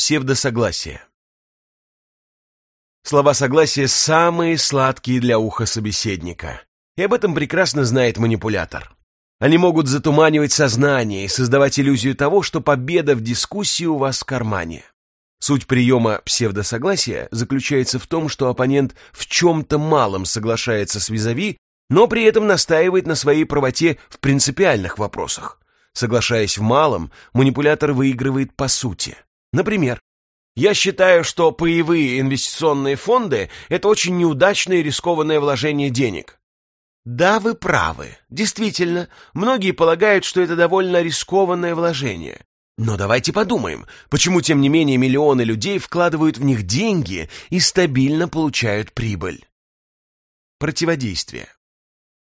Псевдосогласие. Слова согласия самые сладкие для уха собеседника. И об этом прекрасно знает манипулятор. Они могут затуманивать сознание и создавать иллюзию того, что победа в дискуссии у вас в кармане. Суть приема псевдосогласия заключается в том, что оппонент в чем-то малом соглашается с визави, но при этом настаивает на своей правоте в принципиальных вопросах. Соглашаясь в малом, манипулятор выигрывает по сути. Например, я считаю, что паевые инвестиционные фонды – это очень неудачное и рискованное вложение денег. Да, вы правы. Действительно, многие полагают, что это довольно рискованное вложение. Но давайте подумаем, почему, тем не менее, миллионы людей вкладывают в них деньги и стабильно получают прибыль. Противодействие.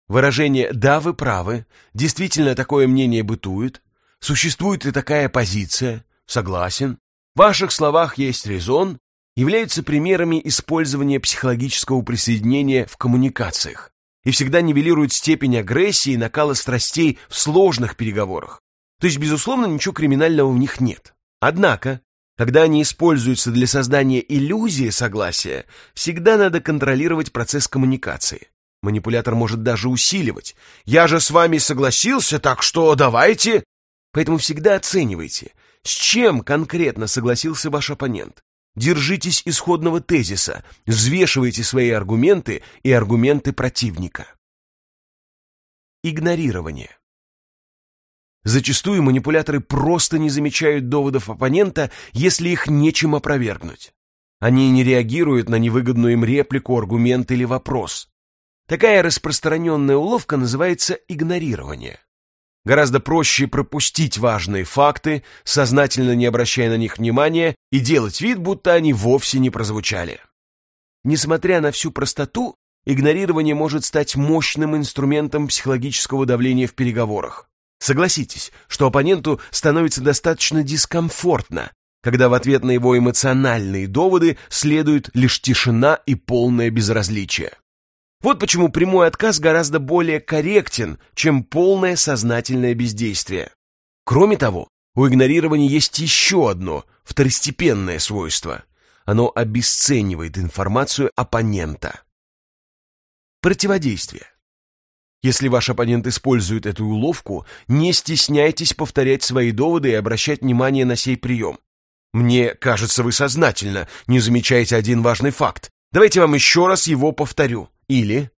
Выражение «да, вы правы», действительно такое мнение бытует, существует ли такая позиция, согласен, в ваших словах есть резон, являются примерами использования психологического присоединения в коммуникациях и всегда нивелируют степень агрессии и накала страстей в сложных переговорах. То есть, безусловно, ничего криминального в них нет. Однако, когда они используются для создания иллюзии согласия, всегда надо контролировать процесс коммуникации. Манипулятор может даже усиливать. «Я же с вами согласился, так что давайте...» Поэтому всегда оценивайте, с чем конкретно согласился ваш оппонент. Держитесь исходного тезиса, взвешивайте свои аргументы и аргументы противника. Игнорирование. Зачастую манипуляторы просто не замечают доводов оппонента, если их нечем опровергнуть. Они не реагируют на невыгодную им реплику, аргумент или вопрос. Такая распространенная уловка называется игнорирование. Гораздо проще пропустить важные факты, сознательно не обращая на них внимания, и делать вид, будто они вовсе не прозвучали. Несмотря на всю простоту, игнорирование может стать мощным инструментом психологического давления в переговорах. Согласитесь, что оппоненту становится достаточно дискомфортно, когда в ответ на его эмоциональные доводы следует лишь тишина и полное безразличие. Вот почему прямой отказ гораздо более корректен, чем полное сознательное бездействие. Кроме того, у игнорирования есть еще одно второстепенное свойство. Оно обесценивает информацию оппонента. Противодействие. Если ваш оппонент использует эту уловку, не стесняйтесь повторять свои доводы и обращать внимание на сей прием. Мне кажется, вы сознательно не замечаете один важный факт. Давайте вам еще раз его повторю. Или,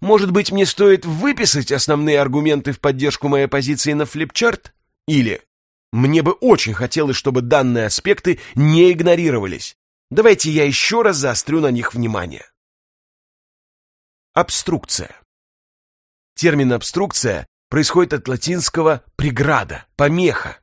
может быть, мне стоит выписать основные аргументы в поддержку моей позиции на флипчарт? Или, мне бы очень хотелось, чтобы данные аспекты не игнорировались. Давайте я еще раз заострю на них внимание. Обструкция. Термин «обструкция» происходит от латинского «преграда», «помеха».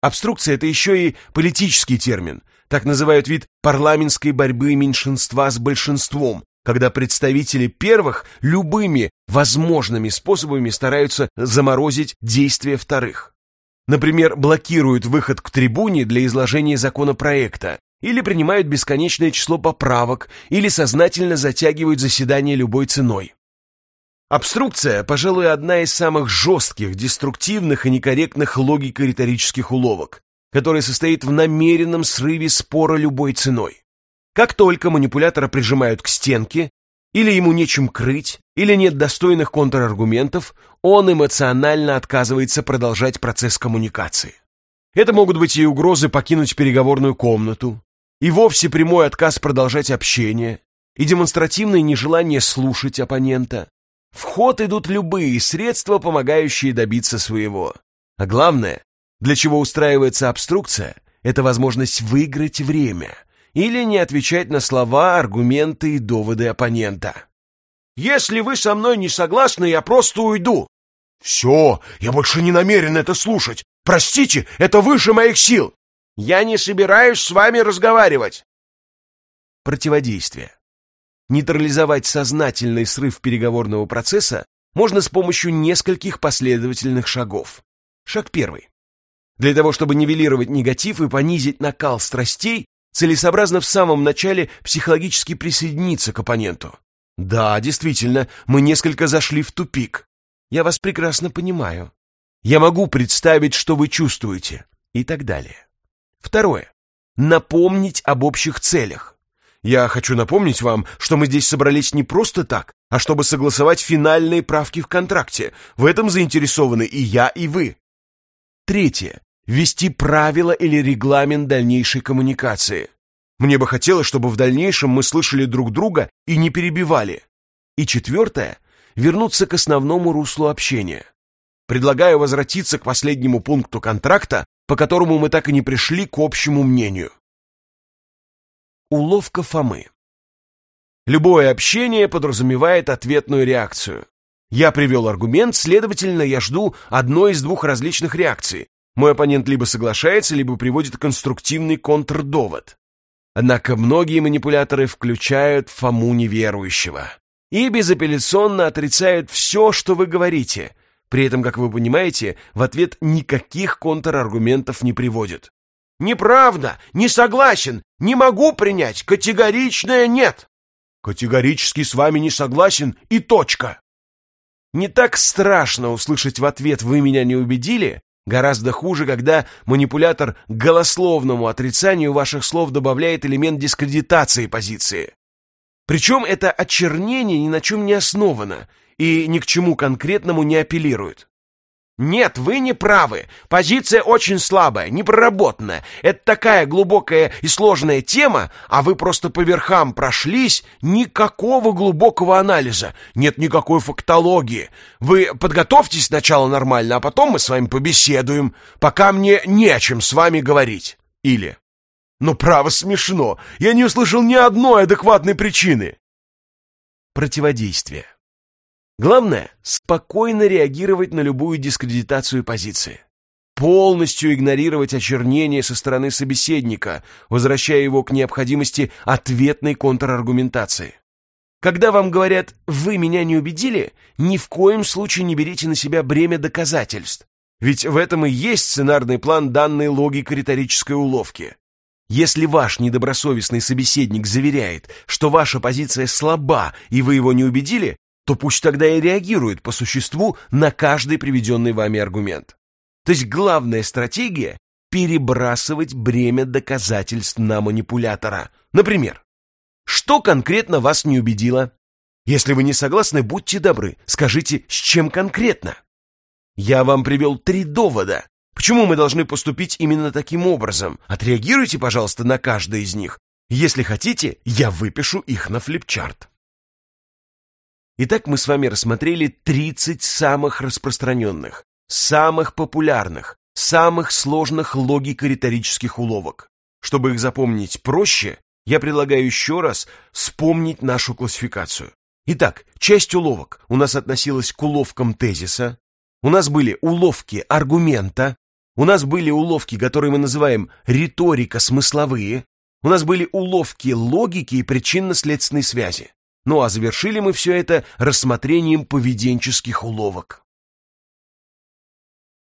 Обструкция – это еще и политический термин. Так называют вид парламентской борьбы меньшинства с большинством, когда представители первых любыми возможными способами стараются заморозить действия вторых. Например, блокируют выход к трибуне для изложения законопроекта, или принимают бесконечное число поправок, или сознательно затягивают заседание любой ценой. Обструкция, пожалуй, одна из самых жестких, деструктивных и некорректных логико-риторических уловок, которая состоит в намеренном срыве спора любой ценой. Как только манипулятора прижимают к стенке, или ему нечем крыть, или нет достойных контраргументов, он эмоционально отказывается продолжать процесс коммуникации. Это могут быть и угрозы покинуть переговорную комнату, и вовсе прямой отказ продолжать общение, и демонстративное нежелание слушать оппонента. В ход идут любые средства, помогающие добиться своего. А главное, для чего устраивается обструкция, это возможность выиграть время – или не отвечать на слова, аргументы и доводы оппонента. «Если вы со мной не согласны, я просто уйду». «Все, я больше не намерен это слушать. Простите, это выше моих сил». «Я не собираюсь с вами разговаривать». Противодействие. Нейтрализовать сознательный срыв переговорного процесса можно с помощью нескольких последовательных шагов. Шаг первый. Для того, чтобы нивелировать негатив и понизить накал страстей, целесообразно в самом начале психологически присоединиться к оппоненту. Да, действительно, мы несколько зашли в тупик. Я вас прекрасно понимаю. Я могу представить, что вы чувствуете. И так далее. Второе. напомнить об общих целях. Я хочу напомнить вам, что мы здесь собрались не просто так, а чтобы согласовать финальные правки в контракте. В этом заинтересованы и я, и вы. Третье. Ввести правила или регламент дальнейшей коммуникации. Мне бы хотелось, чтобы в дальнейшем мы слышали друг друга и не перебивали. И четвертое. Вернуться к основному руслу общения. Предлагаю возвратиться к последнему пункту контракта, по которому мы так и не пришли к общему мнению. Уловка Фомы. Любое общение подразумевает ответную реакцию. Я привел аргумент, следовательно, я жду одной из двух различных реакций. Мой оппонент либо соглашается, либо приводит конструктивный контрдовод. Однако многие манипуляторы включают Фому неверующего и безапелляционно отрицают все, что вы говорите. При этом, как вы понимаете, в ответ никаких контраргументов не приводят. «Неправда! Не согласен! Не могу принять! Категоричное нет!» «Категорически с вами не согласен и точка!» Не так страшно услышать в ответ «вы меня не убедили», гораздо хуже, когда манипулятор к голословному отрицанию ваших слов добавляет элемент дискредитации позиции. Причем это очернение ни на чем не основано и ни к чему конкретному не апеллирует. Нет, вы не правы. Позиция очень слабая, непроработанная. Это такая глубокая и сложная тема, а вы просто по верхам прошлись. Никакого глубокого анализа, нет никакой фактологии. Вы подготовьтесь сначала нормально, а потом мы с вами побеседуем, пока мне не о чем с вами говорить. Или... Ну, право, смешно. Я не услышал ни одной адекватной причины. Противодействие. Главное – спокойно реагировать на любую дискредитацию позиции. Полностью игнорировать очернение со стороны собеседника, возвращая его к необходимости ответной контраргументации. Когда вам говорят «вы меня не убедили», ни в коем случае не берите на себя бремя доказательств. Ведь в этом и есть сценарный план данной логико-риторической уловки. Если ваш недобросовестный собеседник заверяет, что ваша позиция слаба и вы его не убедили, то пусть тогда и реагирует по существу на каждый приведенный вами аргумент. То есть главная стратегия – перебрасывать бремя доказательств на манипулятора. Например, что конкретно вас не убедило? Если вы не согласны, будьте добры, скажите, с чем конкретно. Я вам привел три довода. Почему мы должны поступить именно таким образом? Отреагируйте, пожалуйста, на каждый из них. Если хотите, я выпишу их на флипчарт. Итак, мы с вами рассмотрели 30 самых распространенных, самых популярных, самых сложных логико-риторических уловок. Чтобы их запомнить проще, я предлагаю еще раз вспомнить нашу классификацию. Итак, часть уловок у нас относилась к уловкам тезиса, у нас были уловки аргумента, у нас были уловки, которые мы называем риторика-смысловые, у нас были уловки логики и причинно-следственной связи. Ну а завершили мы все это рассмотрением поведенческих уловок.